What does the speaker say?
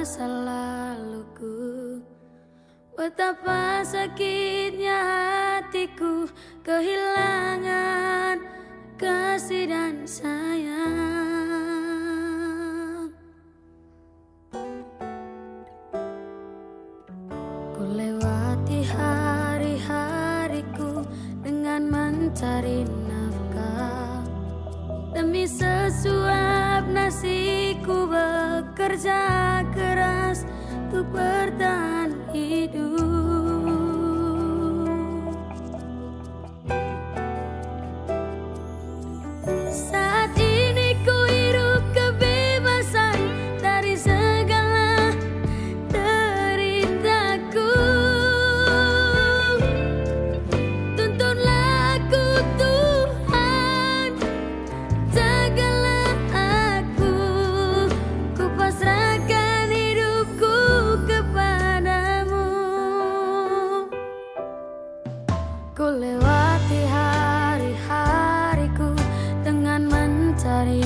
masa laluku. Betapa sakitnya hatiku Kehilangan kasih dan sayang. Ku lewati hari-hariku Dengan mencari nafkah. Demi sesuap nasi kerja keras tu bertahan hidup. Ku lewati hari-hariku dengan mencari